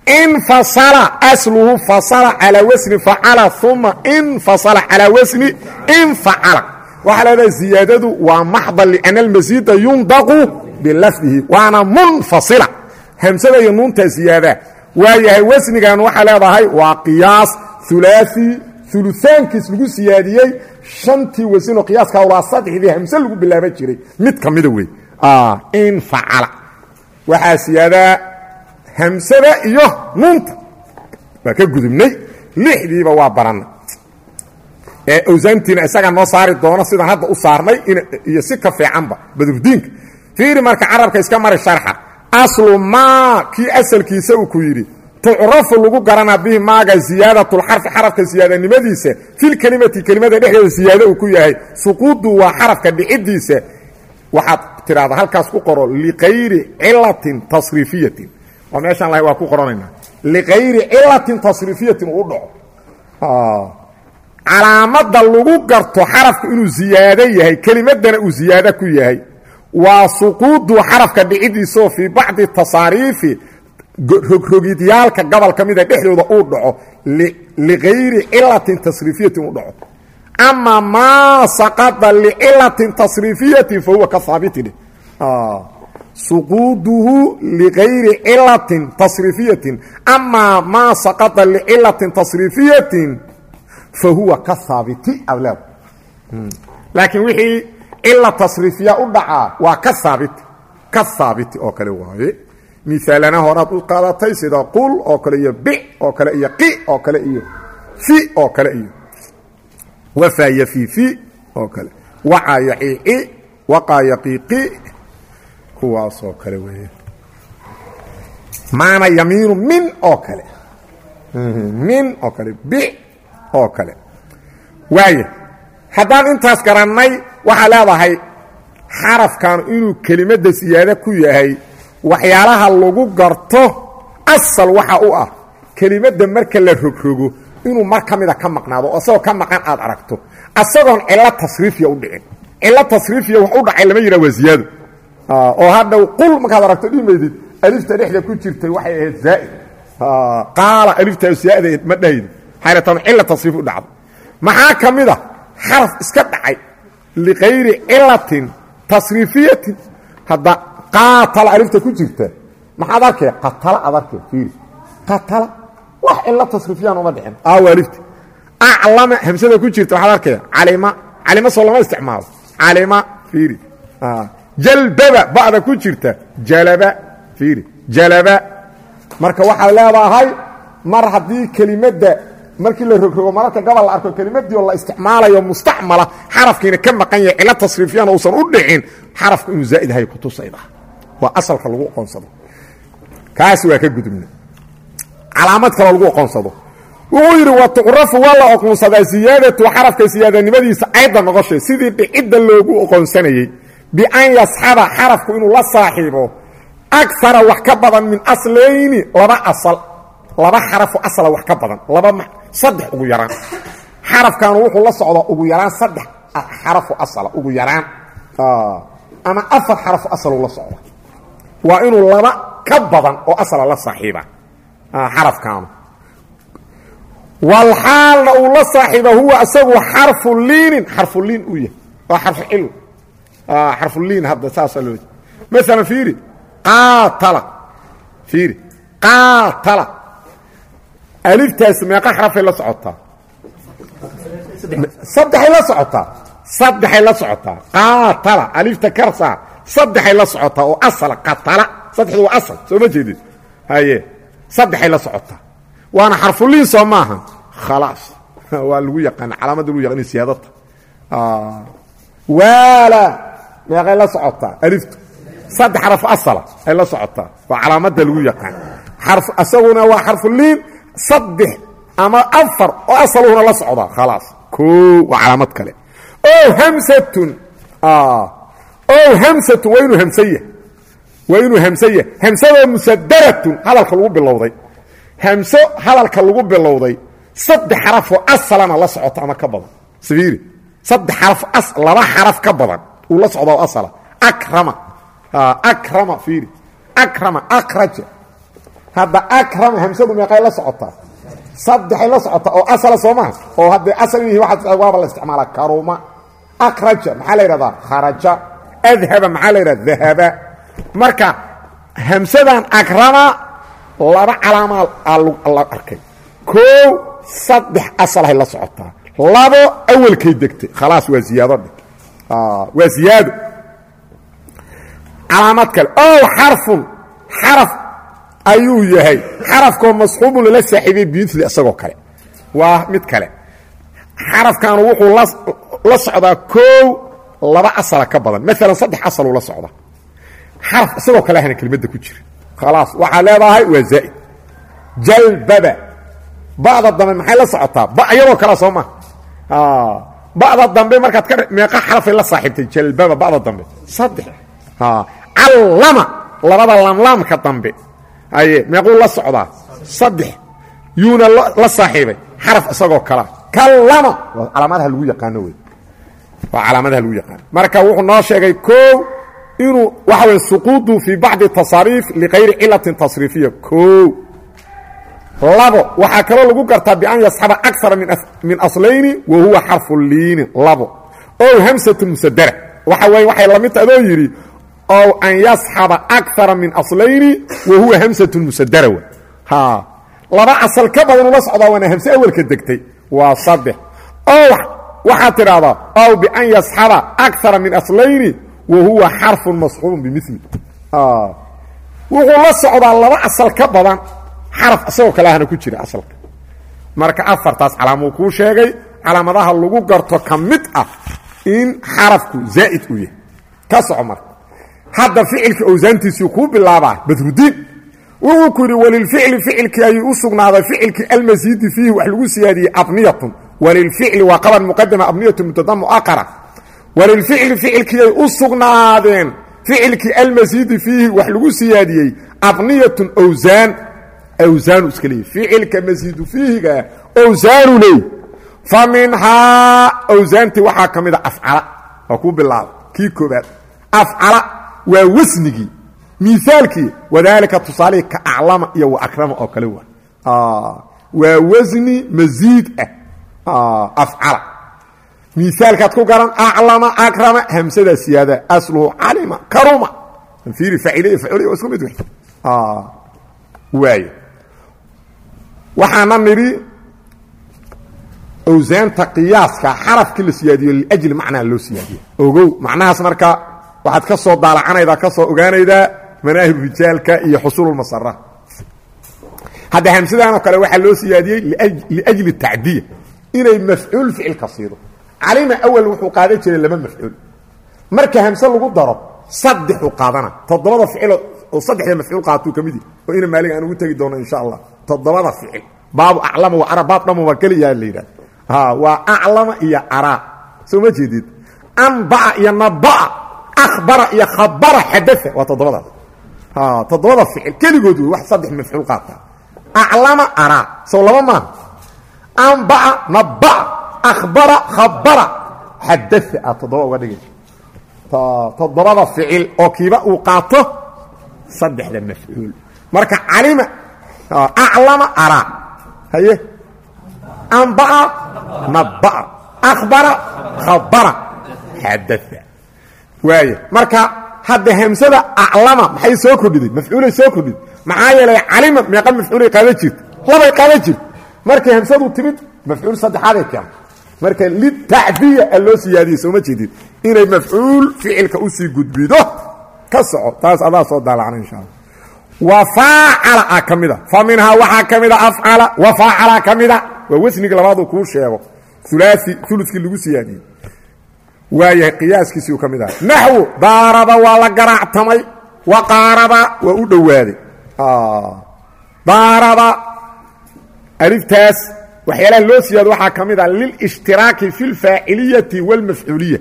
infasala asluhu fasala calaa wasni facala uma infasala calaa wasni infacala waxaa leedahay ziyaadadu waa maxda liana almasiida yundaqu bilafdihi waana munfasila. Hamsada iyo waayahay wasnigan waxaa leedahay waa qiyaas ulaai uluaankiis lagu siyaadiyey shantii wasinoo qiyaaska waa saddexdii hamse lagu bilaaba jiray. Mid ka mida wey. Infacala waxaa siyaadaa hamsada iyo nuunta. Waa ka gudubnay. Lixdiiba waa barannay ee awsaantiina isagaa noo saari doono sidaan hadda u saarnay iyo si ka fiicanba badurdiinka fiiri marka carabka iska mari sharxa aslu maa kii asalkiisa uu ku yidhi. Tucrafu lagu garanaa bihi maaga ziyaadatulxarfi xarafka ziyaadanimadiisa filkelimati kelimada dhexdeeda ziyaado uu ku yahay. Suquudu waa xarafka dhicidiisa. Waxaad tidhahdaa halkaas ku qoro liqayri cilatin tasriifiyatin. Waa meeshaan lahay waa ku qoranayna liqayri cilatin tasriifiyatin uu dhaco. Calaamada lagu garto xarafka inuu ziyaado yahay kelimadana uu ziyaado ku yahay waa suquudu xarafka dhicidiisaoo fii bacdi tasaariifi rogrogidyaalka gobol ka mida dhexdooda uu dhaco liqayri cilatin tasriifiyatin uu dhaco. Ama maa saqada licilatin tasriifiyatin fa huwa ka haabitidhe suquuduhu liqayri cilatin tasriifiyatin. Amaa maa saqada licilatin tasriifiyatin fa huwa ka haabiti ableed laakiin wixii cila tasriifiya u dhacaa waa ka haabiti ka haabiti oo kale waaye. Miaalana horaad u qaadatay sida qul oo kale iyo bic oo kale iyo qi oo kale iyo fi oo kale iyo wafaaya fiifi oo kale. Wacaya qiiqi waqaaya qiiqi kuwaasoo kale weeye maana yamiinu min oo kale. Min oo kale bic oo kale. Waaya haddaan intaas garannay waxaa leedahay xarafkan inuu kelimadda siyaado ku yahay waxyaalaha lagu garto asal waxa u ah. Kelimadda marka la rogrogo inuu mar ka mida ka maqnaado oo isagoo ka maqan aad aragto. Asagoon cilo tasriifiya u dhicin. Cilo tasriifiya wax u dhacay lama yidhah waa ziyaado oo hadhow qul markaad aragto dhimaydid alifta dhexda ku jirtay waxay ahayd zaa'id. Qaala aliftaa siyaada ma dhahaydo xayratan cila tasriif u dhacdo. Maxaa ka mid a xaraf iska dhacay likayri cilatin tasriifiyatin. Hadda qaatala alifta ku jirta maxaad arkay qatala ad arkay fiiri qatala? Wax cilo tasriifiyaan uma dhicin. Aawa alifta aclama hamsada ku jirta waxaad arkaya calima. Calima soo lama isticmaalo. Calima fiiri. Jalbaba ba'da ku jirta jalaba fiiri. Jalaba. Marka waxaad leedahay mar haddii kelimadda markii la rogrogo mararka gabal la arko kelimadii oo la isticmaalayo mustacmala xarafkiina ka maqan yahay cilo tasriifiyana uusan u dhicin xarafku inuu zaa'id ahay kutusayda. Waa asalka lagu aqoonsado. Kaas waa ka gudubna. Calaamad kaloo lagu aqoonsado. Wuxuu yidhi wa tucrafu waa la oqoonsadaa siyaadatu xarafka siyaadanimadiisa ayda noqoshay. Sidii dhicidda loogu oqoonsanayey bian yasxaba xarafku inuu la saaxiibo akara wax ka badan min aslayni laba asal laba xarafo asala wax ka badan laba saddex ugu yaraan. Xarafkaanu wuxuu la socdaa ugu yaraan saddex xarafo asala ugu yaraan. Ama afar xarafo asalu la socda. Waa inuu laba ka badan oo asala la saaxiiba xarafkaanu. Walxaalna uu la saaxiiba huwa isagu xarfu liinin xarfu liin uu yahay waa xarfu cil xarfu liin hadda saasaa loo maalan fiiri qaatala. Fiiri qaatala aliftaas meeqa xarafay la socotaa saddexay la socotaa saddexay la socotaa qaatala alifta karsaa saddexay la socotaa oo asala qatala saddexdu waa asal soo ma jeedid haye saddexay la socotaa waana xarfuliin soo maaha. Khalaas. Waa lagu yaqaana calaamadda lagu yaqaani siyaadata waala meeqay la socotaa aliftu. Saddex xaraf asala ay la socotaa waa calaamadda lagu yaqaan. Xarf isaguna waa xarfuliin saddex ama afar oo asaluhuna la socdaa khalaas. Koo waa calaamad kale. O hamsatun. O hamsatun waa inuu hamsaya waa inuu hamsaya hamsadoo musadaratun hadalka lagu bilowday. Hamso hadalka lagu bilowday. Saddex xarafoo asalana la socota ama ka badan. Safiiri saddex xaraf laba xaraf ka badan. Uu la socdaa oo asala. Akrama. Akrama fiiri. Akrama akraja hadda akrama hamsadu meeqay la socotaa saddexay la socotaa oo asala soo maha oo hadday asal yihiin waxaa waaba la isticmaalaa karuma akraja maxaa la yidhahdaa kharaja. Adhaba maxaa la yidhahda dahaba marka hamsadan akrama laba calaamaa la arkay. Koow saddex asalahay la socotaa labo awalkay degtay. Khalaas waa ziyaado dhig. Waa ziyaado. Calaamad kale. Ow xarfun. Xaraf ayuu yahay. Xarafkoo masxuubun lala saaxiibay biidli isagoo kale. Waa mid kale. Xarafkaanu wuxuu la socdaa koow laba asala ka badan. Maalan saddex asaluu la socdaa xaraf isagoo kale ahna kelmadda ku jira. Khalaas waxaa leedahay waa zaa'id. Jalbaba. Ba'da dambe maxay la socotaa? Ba iyadoo kale soo maa ba'da dambe markaad ka meeqa xarafay la saaxiibtay. Jalbaba ba'da dambe. Saddex. Callama labada lamlaamka dambe aye meequu la socdaa saddex. Yuuna la saaxiibay. Xaraf isagoo kalea kallama waa calaamadaha lagu yaqaano wey waa calaamadaha lagu yaqaano. Marka wuxuu noo sheegay koow inuu waxa weye suquudu fii bacdi tasaariif likayri cilatin tasriifiya. Koow. Labo waxaa kaloo lagu gartaa bian yasxaba akara min aslayni wa huwa xarfu liini. Labo. Ow hamsatu musadara. Waxa weye waxay la mid taha adoo yidhi ow an yasxaba akara min aslayni wa huwa hamsatu musadara w ha laba asal ka badan ula socdaa waana hamse awelka degtay waa saddex ow waxaad tidhaahdaa ow bian yasxaba akara min aslayni wa huwa xarfun masxuubun bimili wuxuu la socdaa laba asal ka badan xaraf isagoo kale ahna ku jira asalka marka afartaas calaamuu kuu sheegay calaamadaha lagu garto ka mid ah in xarafku zaa'id u yahay ka soco marka hadda ficilka owsaantiisii kuu bilaabaa badrudiin wuxuu ku yidhi walilficli ficilkii ayuu u sugnaaday ficilkii almasiidi fiihi wax lagu siyaadiyey abniyatun. Walilficli waa qaban muqadama abniyatu mubtada muaqara walilficli ficilkiiay u sugnaadeen ficilkii almasiidi fiihi wax lagu siyaadiyey abniyatun owsaan. Awsaanu iska leeyahy ficilka masiidu fiihiga owsaanu leey fa minhaa awsaantii waxaa ka mid a afcala waa kuu bilaaba kii koobaad afcala waa wasnigii. Miaalkii wadaalika tusaalihii ka aclama iyo wa akrama oo kale waa waa wasni masiid ah. Afcala. Miaalkaad ku garan aclama akrama hamsada siyaada asluhu calima karuma. Fiiri faciil iyo facul waa isku mid waay waxaana nidhi awsaanta qiyaaska xarafkii la siyaadiyo liajli macnaa loo siyaadiyo. Ogow macnahaas marka waxaad ka soo daalacanaydaa ka soo ogaanaydaa manaahib rijaalka iyo xusuululmasara hadda hamsadan oo kale waxaa loo siyaadiyey liajli tacdiya inay mafcuul ficilka siido calima awal wuxuu qaadan jiray laba mafcuul. Marka hamse lagu daro saddexuu qaadana. Toddobada ficil oo saddexda mafcuul qaatuu ka mid yahi oo ina maalig aan ugu tegi doono insha allah. Toddobada ficil. Baabu aclama wa ara baab dhama waa keliyaa la yidhahda waa aclama iyo araa soo ma jeedid? Anbaca iyo nabaa akhbara iyo khabara xadaa waa toddobadaas toddobada ficil keligood wey wax saddex mafcuul qaata aclama araa sow laba maaha anbaca nabaa akhbara khabara xadaa aad toddoba uga dhigaysa toddobada ficil oo kiiba uu qaato saddexda mafcuul marka calima aclama araa haye anbaca nabaa akhbara khabara xadaa waaya marka hadda hamsada aclama maxay soo kordhiday mafcuulay soo kordhiday maxaa yeelay calima meeqa mafcuulay qaadan jirta labay qaadan jirta markay hamsadu timid mafcuul saddexaaday keenta marka litacdiya a loo siyaadiyey sooma jeedid inay mafcuul ficilka u sii gudbido ka soco. Taas adaa soo daalacna insha alla wa faacala a ka mida. Fa minhaa waxaa ka mida afcala wa faacala ka mida. Waa wasniga labaadu kuu sheego. Ulaai ulukii lagu siyaadiyey waayahay qiyaaskiisii uu ka mid aha naxwu daaraba waa la garaactamay wa qaaraba waa u dhowaaday. Daaraba aliftaas waxyaalaha loo siyaado waxaa ka mid ah lilshtiraaki fi lfaaciliyati wاlmafcuuliya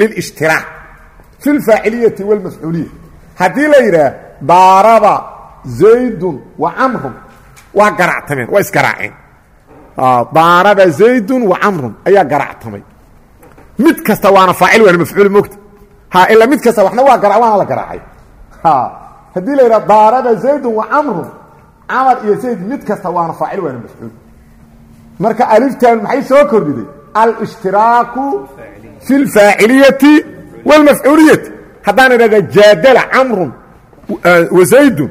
lilshtiraak fi lfaaciliyati wاlmafcuuliya haddii la yidhaah daaraba zaydun wa camrun waa garactameen waa isgaraaceen daaraba zaydun wa camrun ayaa garactamay mid kasta waana faacil waana mafcuul mogta ha ilaa mid kasta waxna waa waana la garaacay. Haddii la yidhaha daaraba zaydun wa camrun camar iyo zayd mid kasta waana faacil waana mafcuul. Marka aliftan maxay soo kordhiday alishtiraaku fi اlfaaciliyati wاlmafcuuliyati haddaan idhahda jaadala camrun wa zaydun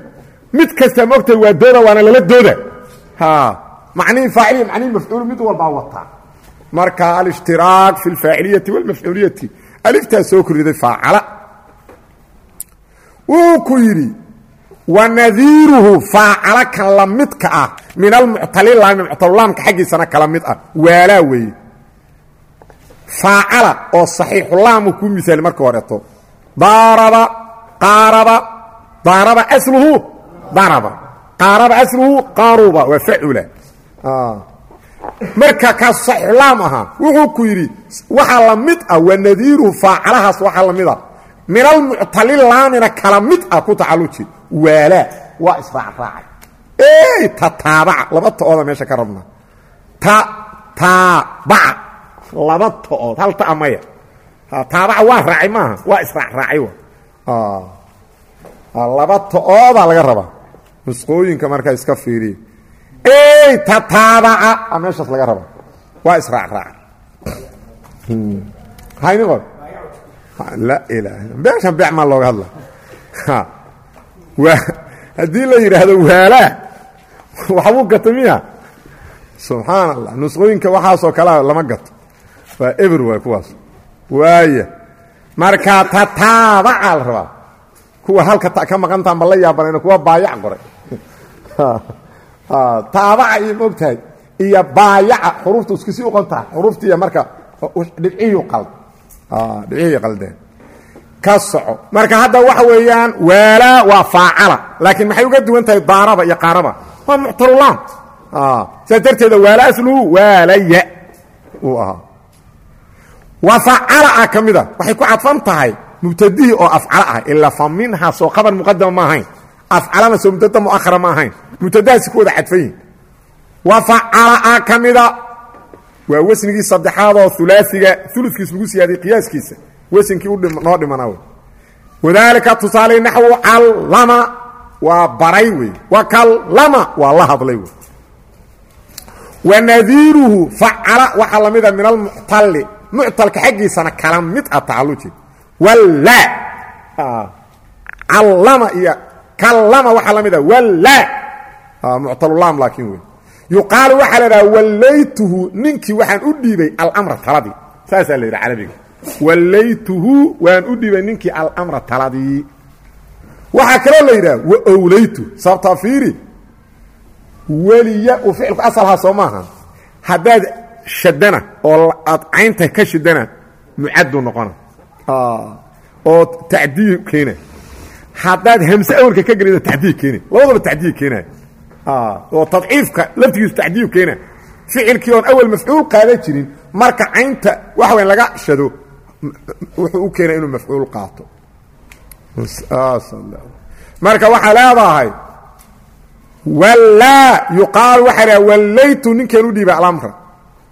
mid kasta mogtay waa dooda waana lala dooda macnihii faaciliya macnihii mafcuul mid walbaa wataa marka alishtiraa fi اlfaaciliyati wاlmafcuuliyati aliftaa soo korriday faacala. Wuu ku yidhi wanadiiruhu faacala kan la midka ah min almuctalilami muctalulaamka xaggiisana kala mid ah. Waalaa weeye. Faacala oo saxiixulaamu kuu misaali marka horeeto daaraba qaaraba daaraba asluhu daraba qaaraba asluhu qaruba waa facula marka kaas saxiixulaam ahaa wuxuu ku yidhi waxaa la mid ah wanadiiruhu faacalahaas waxaa la mid ah. Min almuctalilaamina kala mid ah ku tacalluji. Waalaa waa israacraacay. Ey tataabaca laba ta'ooda meesha ka rabna. Ta taabaca laba ta'ood hal ta'a maya taabaca waa raacay maaha waa israacraacay laba ta'oodaa laga rabaa. Nusqooyinka markaa iska fiiriya tataabaca meeshaas laga rabaa waa israacraacay hayni qor laa ilaaha beeshan beec maa looga hadla. Haddii la yidhaahdo waalaa waxbuu gato miya? Subxaan allah nusqooyinka waxaasoo kalea lama gato. Waa eber waay kuwaas. Waaya marka tataabaca la rabaa. Kuwa halka ka maqantaan ba la yaabanayno kuwa baayac qoray taabaca iyo mogtahay iyo baayaca xuruufta iskasii uqon tahay xuruuftiiya marka dhibcihii qald dhibcihii qaldeen. Ka soco. Marka hadda waxa weeyaan waalaa waa faacala. Laakiin maxay uga duwan tahay daaraba iyo qaaraba? Waa muctalulaan sidaas darteeda waala asluhu waalaya. Uu ahaa. Waa facala ah ka mida waxay ku cadfan tahay mubtadihii oo afcala ah. Ilaa fa minhaa soo qabar muqadama ma ahayn afcalana soo mubtada muahara ma ahayn mubtadahaasi ku wada cadfan yihiin waa facala ah ka mida waa wasnigii saddexaad oo ulaaiga uludkiis lagu siyaadiyey qiyaaskiisa wasinkii noo dhimana wadaalika tusaale naxwu callama waa baray wey wa kallama waa la hadlay wey wa nadiiruhu facala waxaa la mida min almuctali muctalka xaggiisana kala mid a tacalluji walla callama iyo kallama waxaa la mida walla. Muctalulaam laakiin wey yuqaalu waxaa la idhaha wallaytuhu ninkii waxaan u dhiibay alamra taladii. Saasaa la yidhaha carabiga. Wallaytuhu waan u dhiibay ninkii alamra taladii. Waxaa kaloo la yidhaha wa owlaytu sababtaa fiiri. Weliya uu ficilku asalhaa soo maaha. Haddaad shadana oo aad caynta ka shidana mucaddu noqona oo tacdiyi keena haddaad hamse awalka ka gelida tacdiyi keena labadaba tacdiyi keenaya oo tadciifka laftigiisu tacdiyu keena ficilkii oon awal mafcuul qaadan jirin marka caynta waxa weyn laga shado wuxuu u keena inuu mafcuul qaato. Marka waxaa leedahay wallaa yuqaal waxaa dhaha wallaytu ninkian u dhiibay alamra.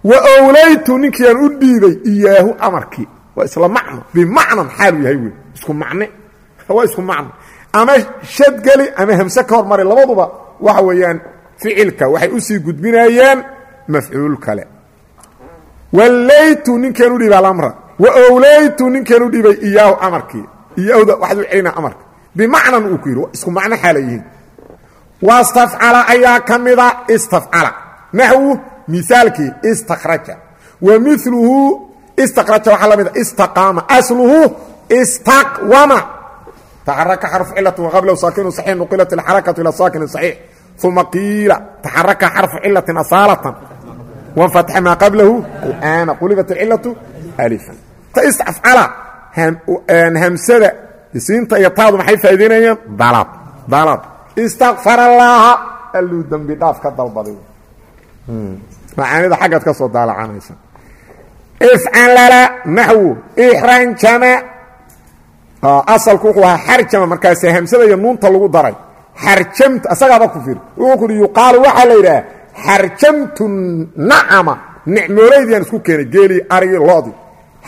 Wa owlaytu ninkiiaan u dhiibay iyaahu amarkii. Waa isla macno bimacnan xaaluu yahay wey isku macne waa isku macno. Ama shadgeli ama hamse ka hormari labaduba waxa weeyaan ficilka waxay u sii gudbinayeen mafcuul kale. Wallaytu ninkian u dhiibay alamra. Wa owlaytu ninkian u dhiibay iyaahu amarkii. Iyaahuda waxaad u celina amarka. Bimacnan uu ku yidhi isku macno xaala yihiin. Wastafcala ayaa ka mida istafcala. Naxwu miaalkii istakraja wa miluhu istakraja waxaa la mida istaqaama. Asluhu istaqwama taxaraka xarfu cilati waqablahu saakinu saxiix nuqilat alxarakatu ila saakini saxiix uma qiila taxaraka xarfu cilatin asaalatan wanfatxa maa qablahu alana qulibat alcilatu alifan istafcala hamsada siinta iyo taadu maxay faa'idaynayaan dalab dalab istakfar allaaha alluu dembi dhaaf ka dalbaday macaanida xaggaad ka soo daalacanaysa ifcalala naxwu ixranjama asalku wuxuu ahaa xarjama markaase hamsada iyo nuunta lagu daray. Xarjamtu asagaaba ku fiir wuxuu ku uhi yuqaalu waxaa la yidhaha xarjamtu nacama. Nicmoolaydiyaan isku keenay geelii arigii loodii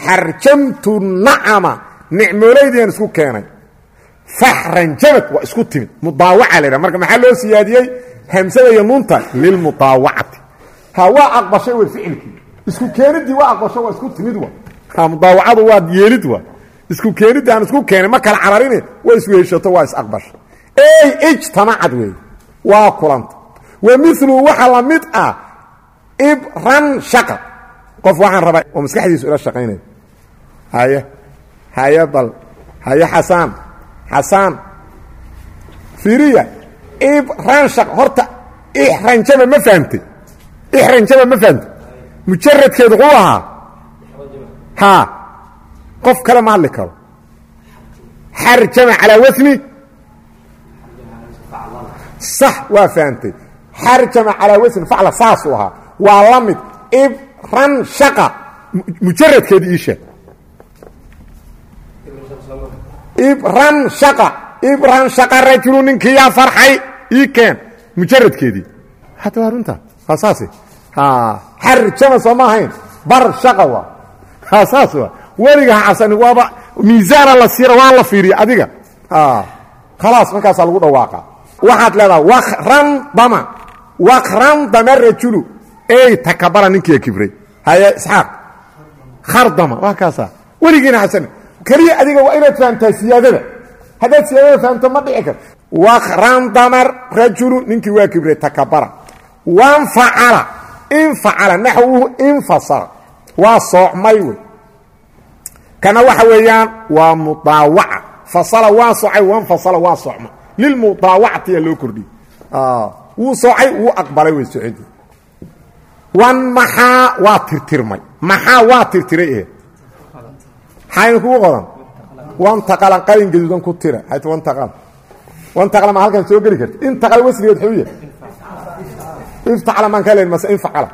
xarjamtu nacama. Nicmoolaydiyaan isku keenay. Faxranjamad waa isku timid. Mudaawaca la ydhaha marka maxaa loo siyaadiyey? Hamsada iyo nuunta lilmudaawacati ha waa aqbashay wey ficilkii. Isku keeniddii waa aqbasho waa isku timid wa mudaawacadu waa yeelid wa isku keeniddi aan isku keenay ma kala cararine waa isweheshato waa isaqbasha ey ijtamacad wey waa kulanta wa miluhu waxaa la mid ah ibran shaqa qof waxaan rabaa oo maskaxdiisu ila shaqaynaya haye haye bal haye xasaan xasaan. Fiiriya ibranshaq horta ixranjama ma fahamtay. Ixranjama ma fahamtay. Mujaradkeedu wuxuu ahaa? Haa qof kale ma hadli karo. Xarjama calaa wasni. Sax waa fahamtay. Xarjama calaa wasni facla saasuu ahaa. Waa la mid. Ibranshqa mujaradkeedu iisha ibranshqa ibranshqa rajulu ninkiiyaa farxay ii keen. Mujaradkeedii hadda waa runta waa saase xarjama soo ma ahayn. Barshaqa waa. Ha saas waa weliga ha cabsani waaba miisaana la siira waa la fiiriya adiga. Khalaas markaasaa lagu dhawaaqa. Waxaad leedaha wakran dama wakran dama rajulu. Ey takabara ninkiiya kibray. Haye isxaaq. Khardama waa kaasa weligiina xasani keliya adiga waa inaad fahamtaa siyaadada. Haddaad siyaadada fahamto ma dhici karto wakran damar rajulu ninkii waa kibray takabara. Wanfacala infacala naxwuhu infasala waa soocmay wey kana waxa weeyaan waa mudaawaca. Fasala waa soocay wanfasala waa socma lilmudaawacatiyaa loo kordhiyey wuu soocay wuu aqbalay wey soocidi wan maxaa waa tirtirmay? Maxaa waa tirtiray eh? Maxayna kugu qodan wantaqalan qalin gaduudan ku tira. Hayt wantaqal wantaqala ma halkan soo geli karta intaqala wasligeed xuu yahay. Iftacala maan ka leyn mase infacala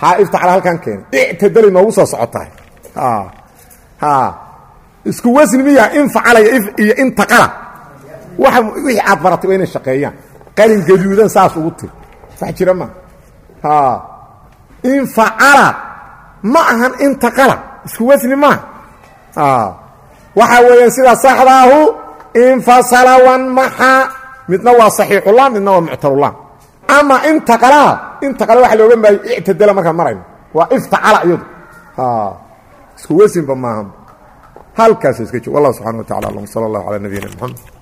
ha iftacala halkan keenay. Ictadali noogu soo socotahay. Ha isku wasni miya infacala iyo intaqala waa wixii aad baratay waa inay shaqeeyaan. Qalin gaduudan saas ugu tir wax jira ma. Ha infacala ma ahan intaqala isku wasni maaha waxaa weeyaan sidaa saxdaahu infasala wanmaxa midna waa saxiixulam midna waa muctarulaam ama intaqalaa intaqala waxa looga maayay ictadala markaan marayno. Waa iftacala iyadu isku wesinba maaha halkaas iska jog wallah subxana wa tacala alam. Sala allahu calaa nabiyina moxamed